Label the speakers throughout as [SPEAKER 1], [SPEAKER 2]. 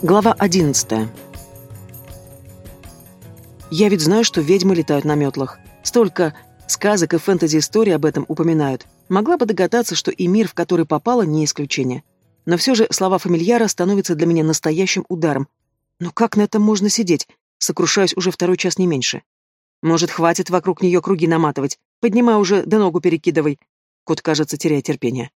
[SPEAKER 1] Глава 11. Я ведь знаю, что ведьмы летают на метлах. Столько сказок и фэнтези-историй об этом упоминают. Могла бы догадаться, что и мир, в который попала, не исключение. Но все же слова фамильяра становятся для меня настоящим ударом. Но как на этом можно сидеть? Сокрушаюсь уже второй час не меньше. Может, хватит вокруг нее круги наматывать? Поднимай уже, да ногу перекидывай. Кот, кажется, теряет терпение.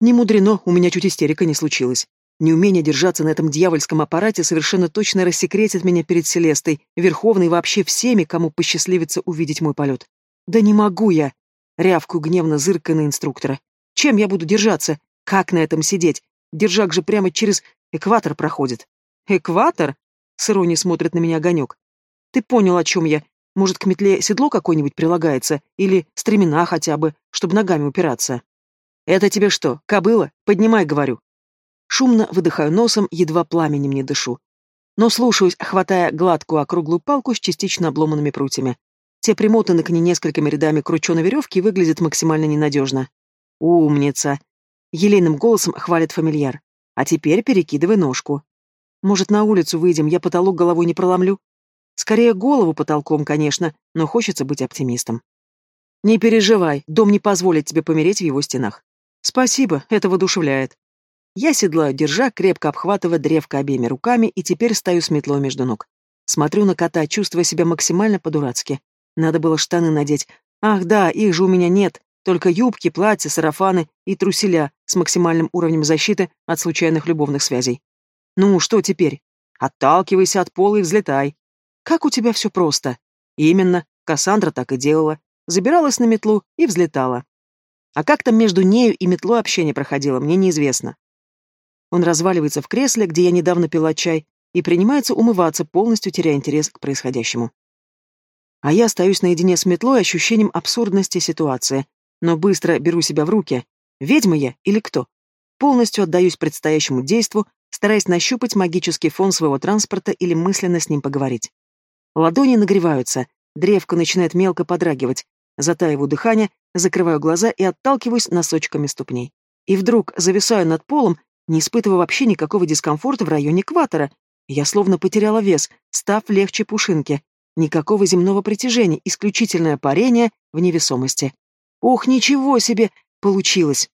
[SPEAKER 1] Не мудрено, у меня чуть истерика не случилась. Неумение держаться на этом дьявольском аппарате совершенно точно рассекретит меня перед Селестой, Верховной и вообще всеми, кому посчастливится увидеть мой полет. Да не могу я! Рявку гневно зыркая на инструктора. Чем я буду держаться? Как на этом сидеть? Держак же прямо через экватор проходит. Экватор? С иронией смотрит на меня огонек. Ты понял, о чем я? Может, к метле седло какое-нибудь прилагается? Или стремена хотя бы, чтобы ногами упираться? Это тебе что, кобыла? Поднимай, говорю. Шумно выдыхаю носом, едва пламенем не дышу. Но слушаюсь, хватая гладкую округлую палку с частично обломанными прутьями. Те примотаны к ней несколькими рядами крученой веревки и выглядят максимально ненадежно. «Умница!» — елейным голосом хвалит фамильяр. «А теперь перекидывай ножку. Может, на улицу выйдем, я потолок головой не проломлю?» Скорее голову потолком, конечно, но хочется быть оптимистом. «Не переживай, дом не позволит тебе помереть в его стенах». «Спасибо, это воодушевляет. Я седлаю, держа, крепко обхватывая древко обеими руками, и теперь стою с метлой между ног. Смотрю на кота, чувствуя себя максимально по-дурацки. Надо было штаны надеть. Ах да, их же у меня нет. Только юбки, платья, сарафаны и труселя с максимальным уровнем защиты от случайных любовных связей. Ну, что теперь? Отталкивайся от пола и взлетай. Как у тебя все просто. Именно, Кассандра так и делала. Забиралась на метлу и взлетала. А как там между нею и метлой общение проходило, мне неизвестно. Он разваливается в кресле, где я недавно пила чай, и принимается умываться, полностью теряя интерес к происходящему. А я остаюсь наедине с метлой ощущением абсурдности ситуации, но быстро беру себя в руки. Ведьма я или кто? Полностью отдаюсь предстоящему действу, стараясь нащупать магический фон своего транспорта или мысленно с ним поговорить. Ладони нагреваются, древко начинает мелко подрагивать, затаиваю дыхание, закрываю глаза и отталкиваюсь носочками ступней. И вдруг зависаю над полом, не испытывая вообще никакого дискомфорта в районе экватора. Я словно потеряла вес, став легче пушинки. Никакого земного притяжения, исключительное парение в невесомости. Ох, ничего себе! Получилось!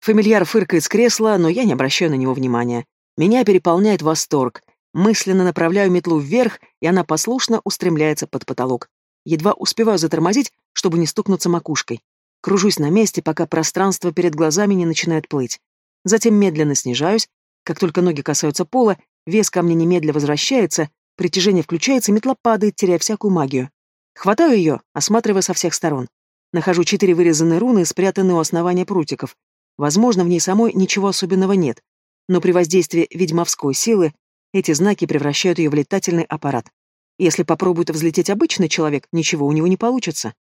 [SPEAKER 1] Фамильяр фыркает с кресла, но я не обращаю на него внимания. Меня переполняет восторг. Мысленно направляю метлу вверх, и она послушно устремляется под потолок. Едва успеваю затормозить, чтобы не стукнуться макушкой. Кружусь на месте, пока пространство перед глазами не начинает плыть. Затем медленно снижаюсь. Как только ноги касаются пола, вес ко мне немедля возвращается, притяжение включается, метла падает, теряя всякую магию. Хватаю ее, осматривая со всех сторон. Нахожу четыре вырезанные руны, спрятанные у основания прутиков. Возможно, в ней самой ничего особенного нет. Но при воздействии ведьмовской силы эти знаки превращают ее в летательный аппарат. Если попробует взлететь обычный человек, ничего у него не получится.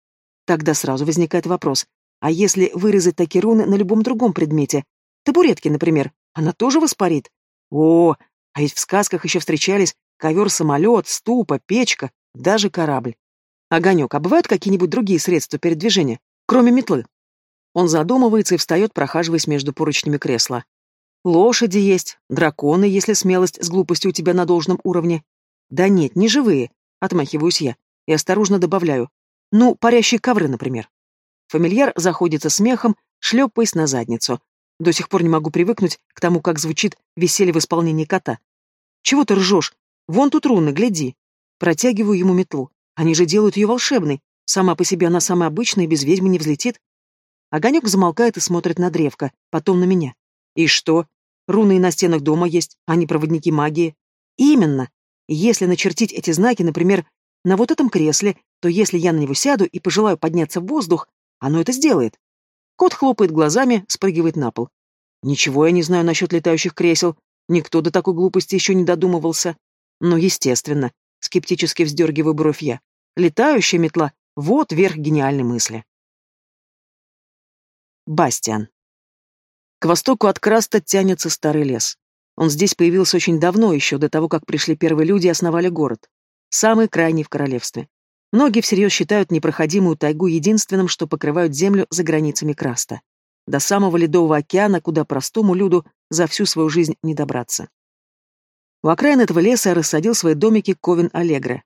[SPEAKER 1] Тогда сразу возникает вопрос, а если вырезать такие руны на любом другом предмете, Табуретки, например. Она тоже воспарит. О, а ведь в сказках еще встречались ковер-самолет, ступа, печка, даже корабль. Огонек, а бывают какие-нибудь другие средства передвижения, кроме метлы? Он задумывается и встает, прохаживаясь между поручнями кресла. Лошади есть, драконы, если смелость с глупостью у тебя на должном уровне. Да нет, не живые, отмахиваюсь я и осторожно добавляю. Ну, парящие ковры, например. Фамильяр заходится смехом, шлепаясь на задницу. До сих пор не могу привыкнуть к тому, как звучит веселье в исполнении кота. Чего ты ржешь? Вон тут руны, гляди. Протягиваю ему метлу. Они же делают ее волшебной. Сама по себе она самая обычная без ведьмы не взлетит. Огонек замолкает и смотрит на древко, потом на меня. И что? Руны и на стенах дома есть, они проводники магии. Именно. Если начертить эти знаки, например, на вот этом кресле, то если я на него сяду и пожелаю подняться в воздух, оно это сделает. Кот хлопает глазами, спрыгивает на пол. Ничего я не знаю насчет летающих кресел. Никто до такой глупости еще не додумывался. Но, естественно, скептически вздергиваю бровь я. Летающая метла — вот верх гениальной мысли. Бастиан. К востоку от Краста тянется старый лес. Он здесь появился очень давно, еще до того, как пришли первые люди и основали город. Самый крайний в королевстве. Многие всерьез считают непроходимую тайгу единственным, что покрывают землю за границами Краста. До самого Ледового океана, куда простому люду за всю свою жизнь не добраться. У окраин этого леса рассадил свои домики Ковен Аллегре.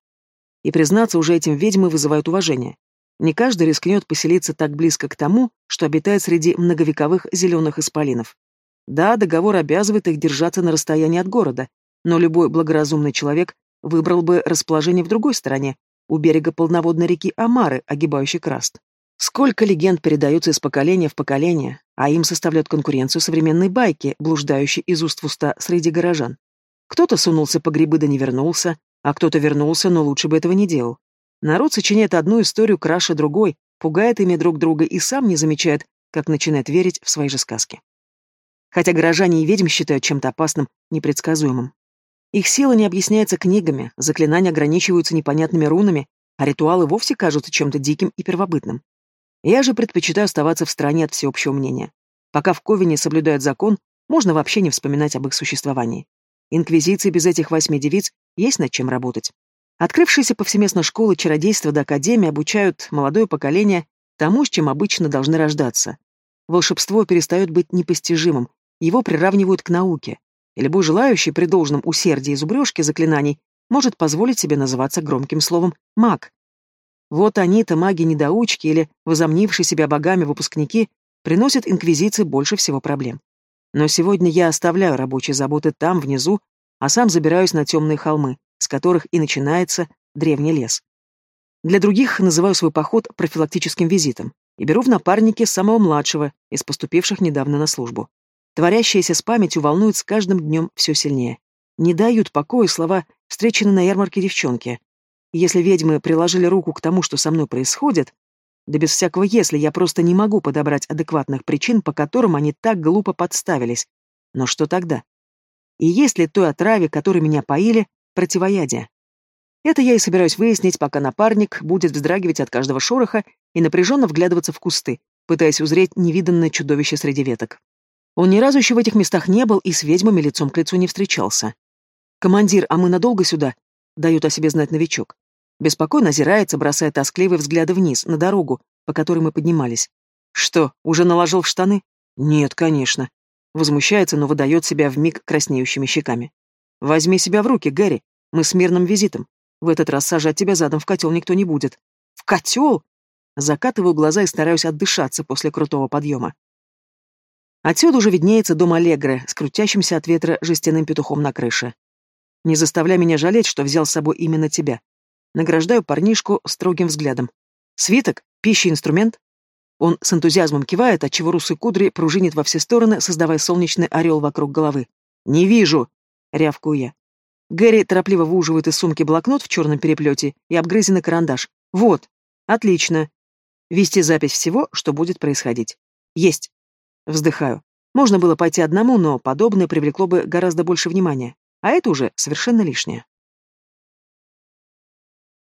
[SPEAKER 1] И, признаться, уже этим ведьмы вызывают уважение. Не каждый рискнет поселиться так близко к тому, что обитает среди многовековых зеленых исполинов. Да, договор обязывает их держаться на расстоянии от города, но любой благоразумный человек выбрал бы расположение в другой стороне, у берега полноводной реки Амары, огибающей Краст. Сколько легенд передаются из поколения в поколение, а им составляют конкуренцию современные байки, блуждающие из уст в уста среди горожан. Кто-то сунулся по грибы да не вернулся, а кто-то вернулся, но лучше бы этого не делал. Народ сочиняет одну историю краше другой, пугает ими друг друга и сам не замечает, как начинает верить в свои же сказки. Хотя горожане и ведьм считают чем-то опасным, непредсказуемым. Их сила не объясняется книгами, заклинания ограничиваются непонятными рунами, а ритуалы вовсе кажутся чем-то диким и первобытным. Я же предпочитаю оставаться в стороне от всеобщего мнения. Пока в Ковине соблюдают закон, можно вообще не вспоминать об их существовании. Инквизиции без этих восьми девиц есть над чем работать. Открывшиеся повсеместно школы чародейства до Академии обучают молодое поколение тому, с чем обычно должны рождаться. Волшебство перестает быть непостижимым, его приравнивают к науке, и любой желающий при должном усердии и зубрежке заклинаний может позволить себе называться громким словом «маг». Вот они-то, маги-недоучки или возомнившие себя богами выпускники, приносят инквизиции больше всего проблем. Но сегодня я оставляю рабочие заботы там, внизу, а сам забираюсь на темные холмы, с которых и начинается древний лес. Для других называю свой поход профилактическим визитом и беру в напарники самого младшего из поступивших недавно на службу. Творящиеся с памятью волнуют с каждым днем все сильнее. Не дают покоя слова встречены на ярмарке девчонки. Если ведьмы приложили руку к тому, что со мной происходит, да без всякого «если» я просто не могу подобрать адекватных причин, по которым они так глупо подставились. Но что тогда? И есть ли той отраве, которой меня поили, противоядие? Это я и собираюсь выяснить, пока напарник будет вздрагивать от каждого шороха и напряженно вглядываться в кусты, пытаясь узреть невиданное чудовище среди веток. Он ни разу еще в этих местах не был и с ведьмами лицом к лицу не встречался. «Командир, а мы надолго сюда?» — дает о себе знать новичок. Беспокойно озирается, бросая тоскливые взгляды вниз, на дорогу, по которой мы поднимались. «Что, уже наложил в штаны?» «Нет, конечно». Возмущается, но выдает себя вмиг краснеющими щеками. «Возьми себя в руки, Гэри. Мы с мирным визитом. В этот раз сажать тебя задом в котел никто не будет». «В котел?» Закатываю глаза и стараюсь отдышаться после крутого подъема. Отсюда уже виднеется дом Аллегры с крутящимся от ветра жестяным петухом на крыше. Не заставляй меня жалеть, что взял с собой именно тебя. Награждаю парнишку строгим взглядом. Свиток? Пища, инструмент? Он с энтузиазмом кивает, отчего русые кудри пружинит во все стороны, создавая солнечный орел вокруг головы. «Не вижу!» — рявкую я. Гэри торопливо выуживает из сумки блокнот в черном переплете и обгрызенный карандаш. «Вот! Отлично! Вести запись всего, что будет происходить. Есть!» Вздыхаю. Можно было пойти одному, но подобное привлекло бы гораздо больше внимания. А это уже совершенно лишнее.